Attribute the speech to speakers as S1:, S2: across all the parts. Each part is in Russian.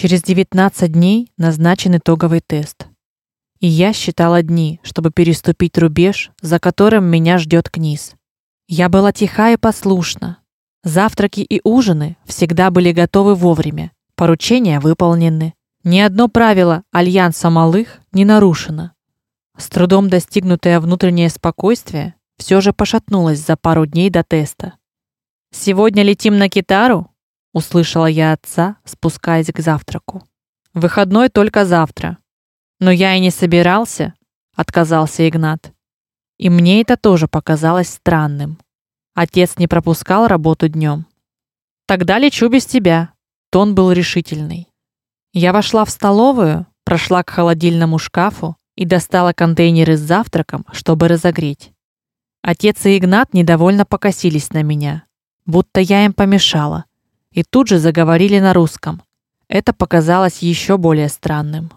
S1: Через 19 дней назначен итоговый тест. И я считала дни, чтобы переступить рубеж, за которым меня ждет КНИС. Я была тиха и послушна. Завтраки и ужины всегда были готовы вовремя. Поручения выполнены. Ни одно правило альянса малых не нарушено. С трудом достигнутое внутреннее спокойствие все же пошатнулось за пару дней до теста. Сегодня летим на Китару, услышала я отца, спускаясь к завтраку. Выходной только завтра. Но я и не собирался, отказался Игнат. И мне это тоже показалось странным. Отец не пропускал работу днем. Тогда лечу без тебя. Тон был решительный. Я вошла в столовую, прошла к холодильному шкафу и достала контейнеры с завтраком, чтобы разогреть. Отец и Игнат недовольно покосились на меня, будто я им помешала, и тут же заговорили на русском. Это показалось еще более странным.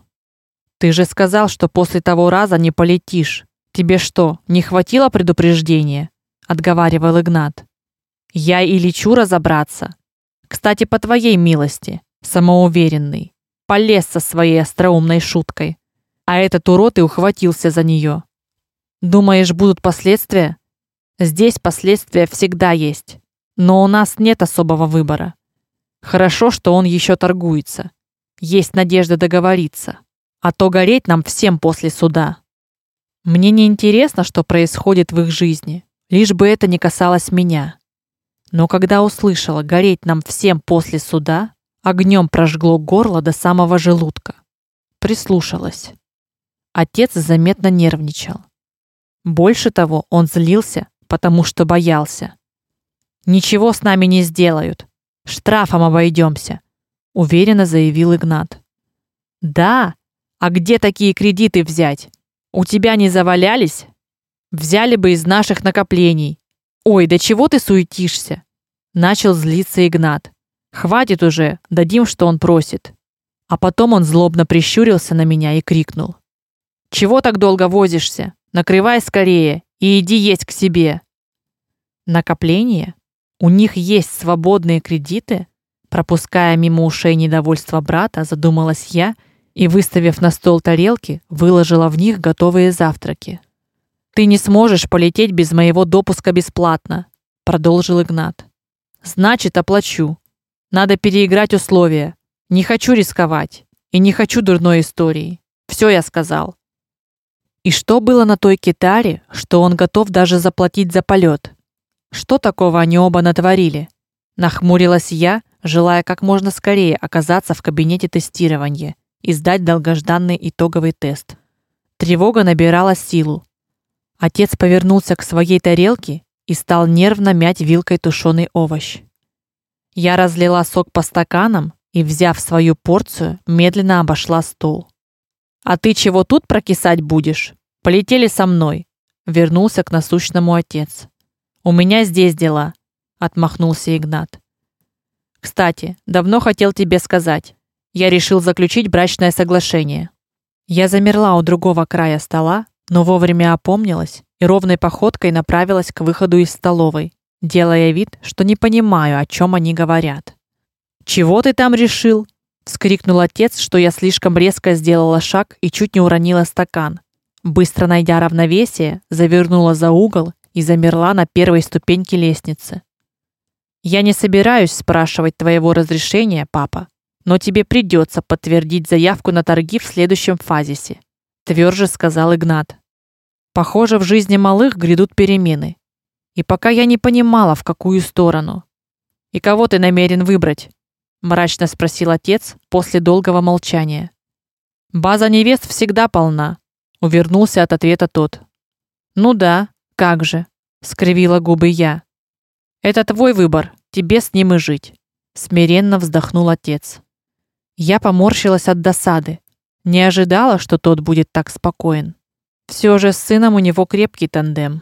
S1: Ты же сказал, что после того раза не полетишь. Тебе что, не хватило предупреждения? отговаривал Игнат. Я и лечу разобраться. Кстати, по твоей милости, самоуверенный, полез со своей остроумной шуткой а этот урод и ухватился за нее. Думаешь, будут последствия? Здесь последствия всегда есть, но у нас нет особого выбора. Хорошо, что он еще торгуется. Есть надежда договориться, а то гореть нам всем после суда. Мне не интересно, что происходит в их жизни, лишь бы это не касалось меня. Но когда услышала гореть нам всем после суда, огнем прожгло горло до самого желудка. Прислушалась. Отец заметно нервничал. Больше того, он злился, потому что боялся. Ничего с нами не сделают. Штрафом обойдемся, уверенно заявил Игнат. Да, а где такие кредиты взять? У тебя не завалялись? Взяли бы из наших накоплений. Ой, да чего ты суетишься? начал злиться Игнат. Хватит уже, дадим, что он просит. А потом он злобно прищурился на меня и крикнул: чего так долго возишься? Накрывай скорее и иди есть к себе. Накопление? У них есть свободные кредиты? Пропуская мимо ушей недовольство брата, задумалась я и, выставив на стол тарелки, выложила в них готовые завтраки. Ты не сможешь полететь без моего допуска бесплатно, продолжил Игнат. Значит, оплачу. Надо переиграть условия. Не хочу рисковать и не хочу дурной истории. Все я сказал. И что было на той китаре, что он готов даже заплатить за полет? Что такого они оба натворили? Нахмурилась я, желая как можно скорее оказаться в кабинете тестирования и сдать долгожданный итоговый тест. Тревога набирала силу. Отец повернулся к своей тарелке и стал нервно мять вилкой тушеный овощ. Я разлила сок по стаканам и, взяв свою порцию, медленно обошла стол. А ты чего тут прокисать будешь? Полетели со мной. Вернулся к насущному отец. У меня здесь дела, отмахнулся Игнат. Кстати, давно хотел тебе сказать. Я решил заключить брачное соглашение. Я замерла у другого края стола, но вовремя опомнилась и ровной походкой направилась к выходу из столовой, делая вид, что не понимаю, о чем они говорят. Чего ты там решил? вскрикнул отец, что я слишком резко сделала шаг и чуть не уронила стакан. Быстро найдя равновесие, завернула за угол и замерла на первой ступеньке лестницы. Я не собираюсь спрашивать твоего разрешения, папа, но тебе придется подтвердить заявку на торги в следующем фазисе, тверже сказал Игнат. Похоже, в жизни малых грядут перемены. И пока я не понимала, в какую сторону. И кого ты намерен выбрать? мрачно спросил отец после долгого молчания. База невест всегда полна, увернулся от ответа тот. Ну да, как же, скривила губы я. Это твой выбор, тебе с ним и жить, смиренно вздохнул отец. Я поморщилась от досады. Не ожидала, что тот будет так спокоен. Все же с сыном у него крепкий тандем.